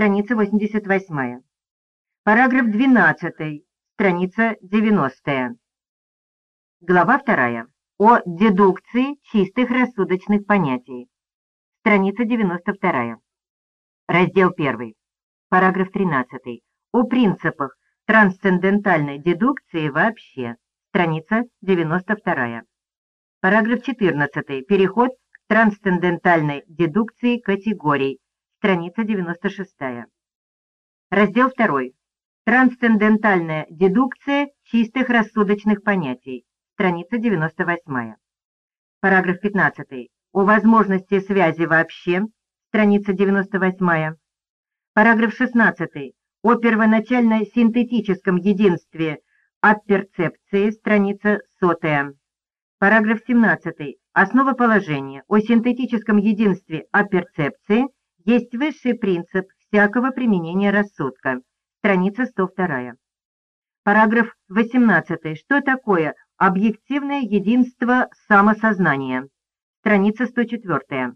страница 88. Параграф 12, страница 90. Глава 2. О дедукции чистых рассудочных понятий. Страница 92. Раздел 1. Параграф 13. О принципах трансцендентальной дедукции вообще. Страница 92. Параграф 14. Переход к трансцендентальной дедукции категорий. Страница 96. Раздел 2. Трансцендентальная дедукция чистых рассудочных понятий. Страница 98. Параграф 15. О возможности связи вообще. Страница 98. Параграф 16. О первоначально синтетическом единстве апперцепции. Страница 100. Параграф 17. Основа положения о синтетическом единстве апперцепции есть высший принцип всякого применения рассудка. Страница 102. Параграф 18. Что такое объективное единство самосознания? Страница 104.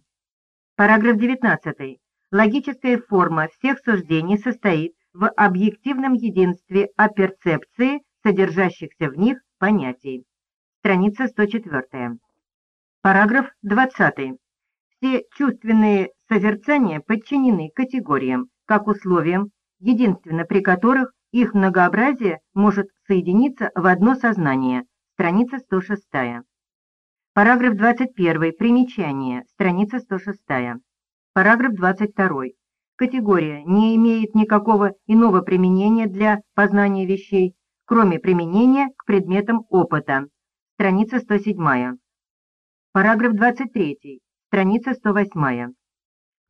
Параграф 19. Логическая форма всех суждений состоит в объективном единстве о перцепции, содержащихся в них понятий. Страница 104. Параграф 20. Все чувственные созерцания подчинены категориям, как условиям, единственно при которых их многообразие может соединиться в одно сознание. Страница 106. Параграф 21. Примечание. Страница 106. Параграф 22. Категория не имеет никакого иного применения для познания вещей, кроме применения к предметам опыта. Страница 107. Параграф 23. Страница 108.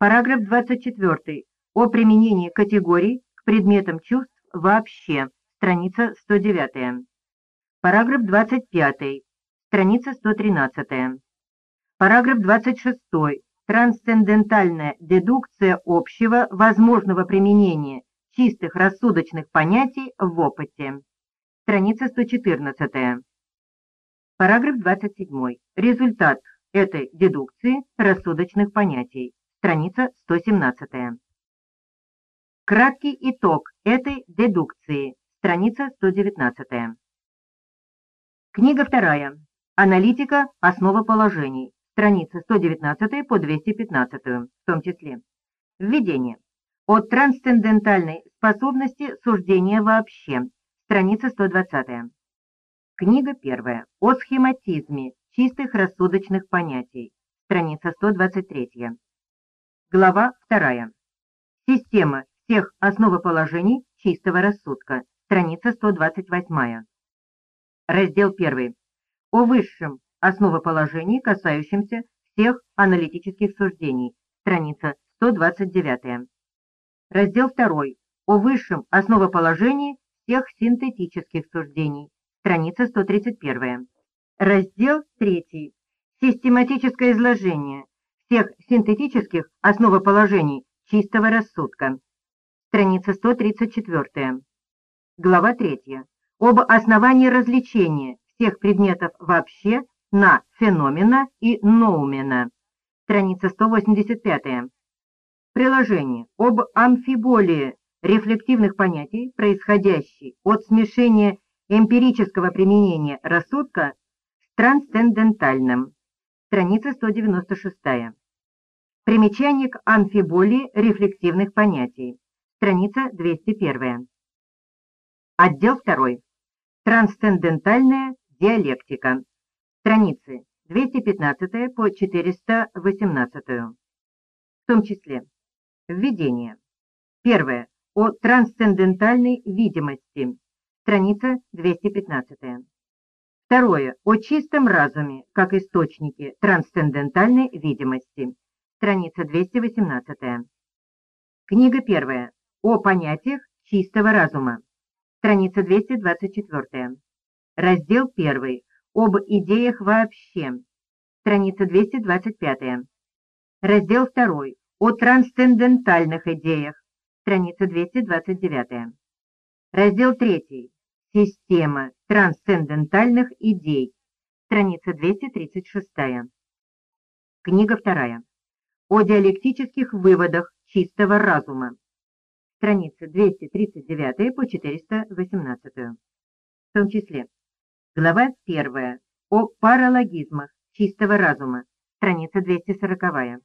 Параграф 24. О применении категорий к предметам чувств вообще. Страница 109. Параграф 25. Страница 113. Параграф 26. Трансцендентальная дедукция общего возможного применения чистых рассудочных понятий в опыте. Страница 114. Параграф 27. Результат этой дедукции рассудочных понятий. Страница 117. Краткий итог этой дедукции. Страница 119. Книга вторая. Аналитика основоположений. Страница 119 по 215, в том числе. Введение. От трансцендентальной способности суждения вообще. Страница 120. Книга первая. О схематизме чистых рассудочных понятий. Страница 123. Глава 2. Система всех основоположений чистого рассудка. Страница 128. Раздел 1. О высшем основоположении, касающемся всех аналитических суждений. Страница 129. Раздел 2. О высшем основоположении всех синтетических суждений. Страница 131. Раздел 3. Систематическое изложение всех синтетических основоположений чистого рассудка. Страница 134. Глава 3. Об основании развлечения всех предметов вообще на феномена и ноумена. Страница 185. Приложение об амфиболии рефлективных понятий, происходящей от смешения эмпирического применения рассудка с трансцендентальным. Страница 196. Примечание к амфиболии рефлективных понятий. Страница 201. Отдел 2. Трансцендентальная диалектика. Страницы 215 по 418. В том числе. Введение. Первое. О трансцендентальной видимости. Страница 215. Второе. О чистом разуме, как источнике трансцендентальной видимости. Страница 218. Книга первая. О понятиях чистого разума. Страница 224. Раздел 1. Об идеях вообще. Страница 225. Раздел 2. О трансцендентальных идеях. Страница 229. Раздел 3. Система трансцендентальных идей. Страница 236. Книга 2. О диалектических выводах чистого разума. страницы 239 по 418. В том числе глава 1 о паралогизмах чистого разума, страница 240.